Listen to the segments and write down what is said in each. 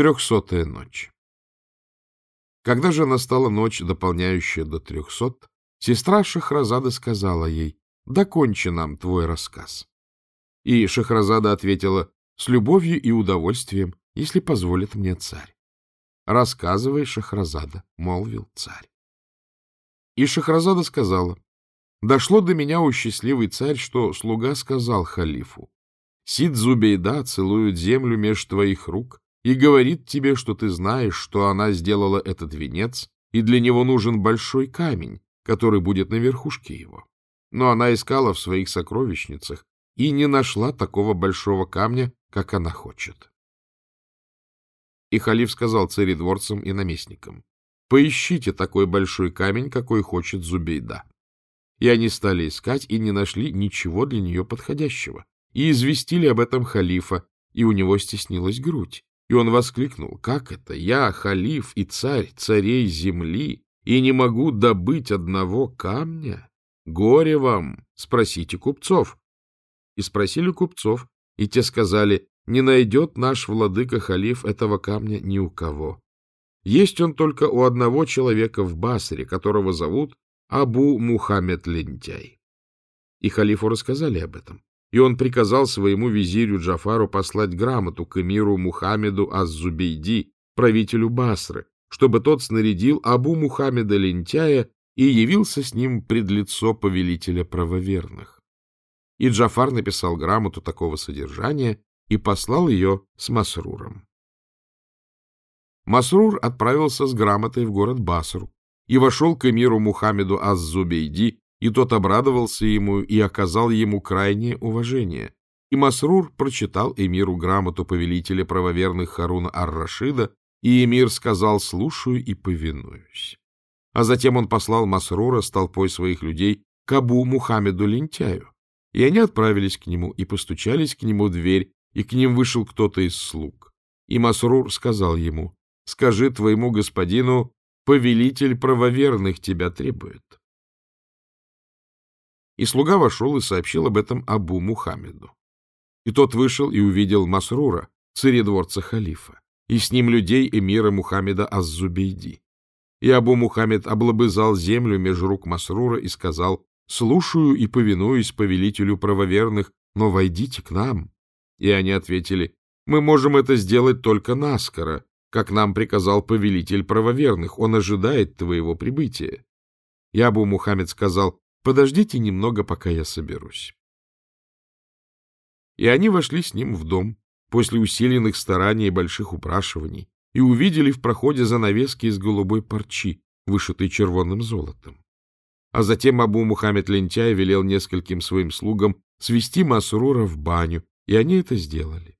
Трехсотая ночь. Когда же настала ночь, дополняющая до трехсот, сестра Шахразада сказала ей, «Докончи нам твой рассказ». И Шахразада ответила, «С любовью и удовольствием, если позволит мне царь». «Рассказывай, Шахразада», — молвил царь. И Шахразада сказала, «Дошло до меня, у счастливый царь, что слуга сказал халифу, Сид Зубейда целует землю меж твоих рук и говорит тебе, что ты знаешь, что она сделала этот венец, и для него нужен большой камень, который будет на верхушке его. Но она искала в своих сокровищницах и не нашла такого большого камня, как она хочет. И халиф сказал царедворцам и наместникам, «Поищите такой большой камень, какой хочет Зубейда». И они стали искать и не нашли ничего для нее подходящего, и известили об этом халифа, и у него стеснилась грудь. И он воскликнул, «Как это? Я халиф и царь царей земли, и не могу добыть одного камня? Горе вам! Спросите купцов». И спросили купцов, и те сказали, «Не найдет наш владыка-халиф этого камня ни у кого. Есть он только у одного человека в Басре, которого зовут Абу Мухаммед Лентяй». И халифу рассказали об этом и он приказал своему визирю Джафару послать грамоту к эмиру Мухаммеду Аз-Зубейди, правителю Басры, чтобы тот снарядил Абу Мухаммеда Лентяя и явился с ним пред лицо повелителя правоверных. И Джафар написал грамоту такого содержания и послал ее с Масруром. Масрур отправился с грамотой в город Басру и вошел к эмиру Мухаммеду Аз-Зубейди и тот обрадовался ему и оказал ему крайнее уважение. И Масрур прочитал эмиру грамоту повелителя правоверных Харуна ар-Рашида, и эмир сказал «слушаю и повинуюсь». А затем он послал Масрура с толпой своих людей к Абу Мухаммеду Лентяю, и они отправились к нему и постучались к нему в дверь, и к ним вышел кто-то из слуг. И Масрур сказал ему, «Скажи твоему господину, повелитель правоверных тебя требует». И слуга вошел и сообщил об этом Абу Мухаммеду. И тот вышел и увидел Масрура, царедворца халифа, и с ним людей эмира Мухаммеда Аз-Зубейди. И Абу Мухаммед облобызал землю меж рук Масрура и сказал, «Слушаю и повинуюсь повелителю правоверных, но войдите к нам». И они ответили, «Мы можем это сделать только наскоро, как нам приказал повелитель правоверных, он ожидает твоего прибытия». И Абу Мухаммед сказал, Подождите немного, пока я соберусь. И они вошли с ним в дом после усиленных стараний и больших упрашиваний и увидели в проходе занавески из голубой парчи, вышитой червонным золотом. А затем Абу Мухаммед Лентяй велел нескольким своим слугам свести Масрура в баню, и они это сделали.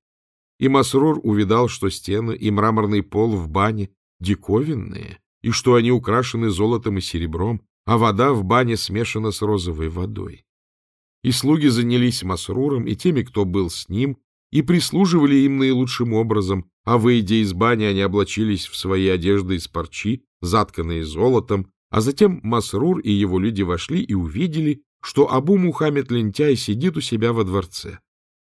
И Масрур увидал, что стены и мраморный пол в бане диковинные, и что они украшены золотом и серебром, а вода в бане смешана с розовой водой. И слуги занялись Масруром и теми, кто был с ним, и прислуживали им наилучшим образом, а, выйдя из бани, они облачились в свои одежды из парчи, затканные золотом, а затем Масрур и его люди вошли и увидели, что Абу Мухаммед Лентяй сидит у себя во дворце,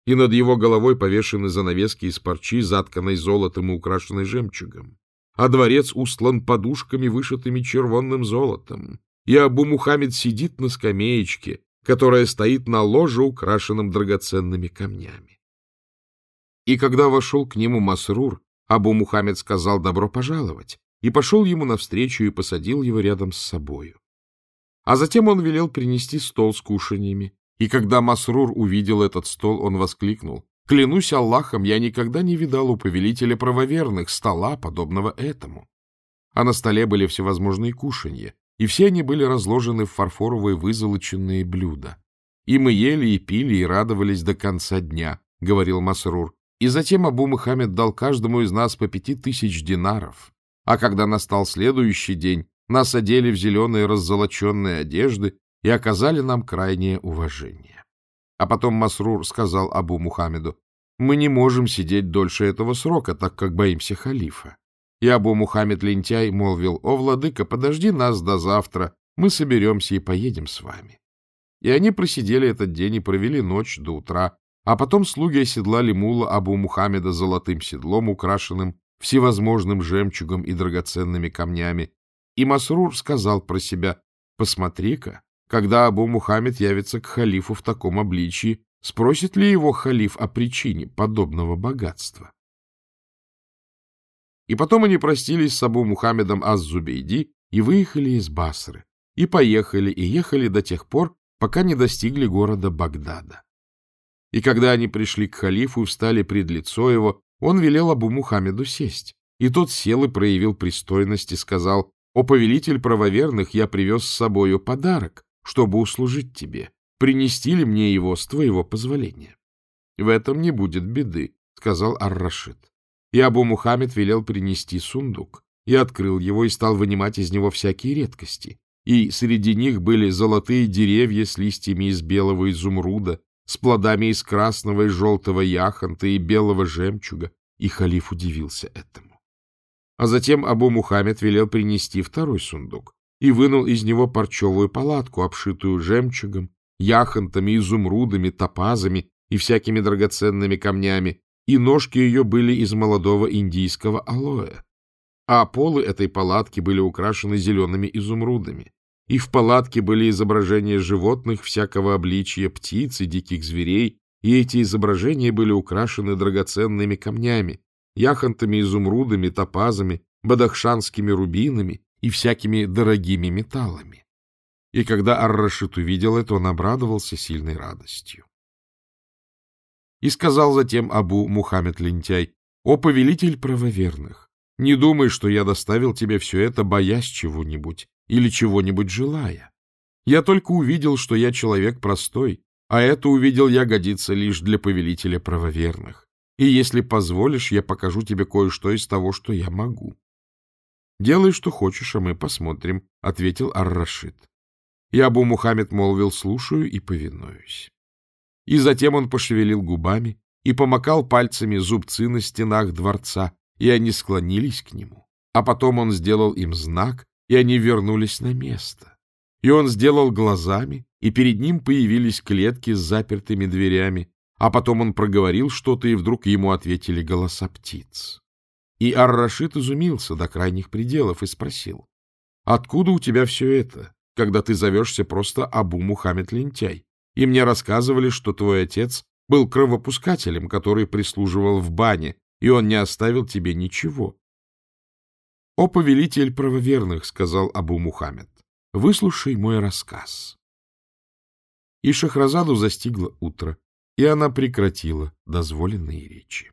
и над его головой повешены занавески из парчи, затканной золотом и украшенной жемчугом, а дворец устлан подушками, вышитыми червонным золотом, и Абу Мухаммед сидит на скамеечке, которая стоит на ложе, украшенном драгоценными камнями. И когда вошел к нему Масрур, Абу Мухаммед сказал «добро пожаловать» и пошел ему навстречу и посадил его рядом с собою. А затем он велел принести стол с кушаньями, и когда Масрур увидел этот стол, он воскликнул «Клянусь Аллахом, я никогда не видал у повелителя правоверных стола, подобного этому». А на столе были всевозможные кушанья, и все они были разложены в фарфоровые вызолоченные блюда. И мы ели и пили и радовались до конца дня, — говорил Масрур. И затем Абу Мухаммед дал каждому из нас по пяти тысяч динаров. А когда настал следующий день, нас одели в зеленые раззолоченные одежды и оказали нам крайнее уважение. А потом Масрур сказал Абу Мухаммеду, мы не можем сидеть дольше этого срока, так как боимся халифа. И Абу Мухаммед Лентяй молвил, «О, владыка, подожди нас до завтра, мы соберемся и поедем с вами». И они просидели этот день и провели ночь до утра, а потом слуги оседлали мула Абу Мухаммеда золотым седлом, украшенным всевозможным жемчугом и драгоценными камнями. И Масрур сказал про себя, «Посмотри-ка, когда Абу Мухаммед явится к халифу в таком обличии, спросит ли его халиф о причине подобного богатства?» И потом они простились с Абу Мухаммедом Аз-Зубейди и выехали из Басры, и поехали, и ехали до тех пор, пока не достигли города Багдада. И когда они пришли к халифу и встали пред лицо его, он велел Абу Мухаммеду сесть. И тот сел и проявил пристойность и сказал, «О повелитель правоверных, я привез с собою подарок, чтобы услужить тебе. Принести ли мне его с твоего позволения?» «В этом не будет беды», — сказал Ар-Рашид. И Абу Мухаммед велел принести сундук, и открыл его, и стал вынимать из него всякие редкости. И среди них были золотые деревья с листьями из белого изумруда, с плодами из красного и желтого яхонта и белого жемчуга, и халиф удивился этому. А затем Абу Мухаммед велел принести второй сундук и вынул из него парчевую палатку, обшитую жемчугом, яхонтами, изумрудами, топазами и всякими драгоценными камнями, и ножки ее были из молодого индийского алоэ. А полы этой палатки были украшены зелеными изумрудами и в палатке были изображения животных всякого обличия, птиц и диких зверей, и эти изображения были украшены драгоценными камнями, яхонтами, изумрудами, топазами, бадахшанскими рубинами и всякими дорогими металлами. И когда Ар-Рашид увидел это, он обрадовался сильной радостью. И сказал затем Абу Мухаммед Лентяй, «О повелитель правоверных, не думай, что я доставил тебе все это, боясь чего-нибудь или чего-нибудь желая. Я только увидел, что я человек простой, а это увидел я годится лишь для повелителя правоверных. И если позволишь, я покажу тебе кое-что из того, что я могу. — Делай, что хочешь, а мы посмотрим, — ответил Ар-Рашид. И Абу Мухаммед молвил, слушаю и повинуюсь. И затем он пошевелил губами и помакал пальцами зубцы на стенах дворца, и они склонились к нему. А потом он сделал им знак, и они вернулись на место. И он сделал глазами, и перед ним появились клетки с запертыми дверями, а потом он проговорил что-то, и вдруг ему ответили голоса птиц. И Ар-Рашид изумился до крайних пределов и спросил, «Откуда у тебя все это, когда ты зовешься просто Абу Мухаммед Лентяй? И мне рассказывали, что твой отец был кровопускателем, который прислуживал в бане, и он не оставил тебе ничего. — О, повелитель правоверных, — сказал Абу Мухаммед, — выслушай мой рассказ. И Шахразаду застигло утро, и она прекратила дозволенные речи.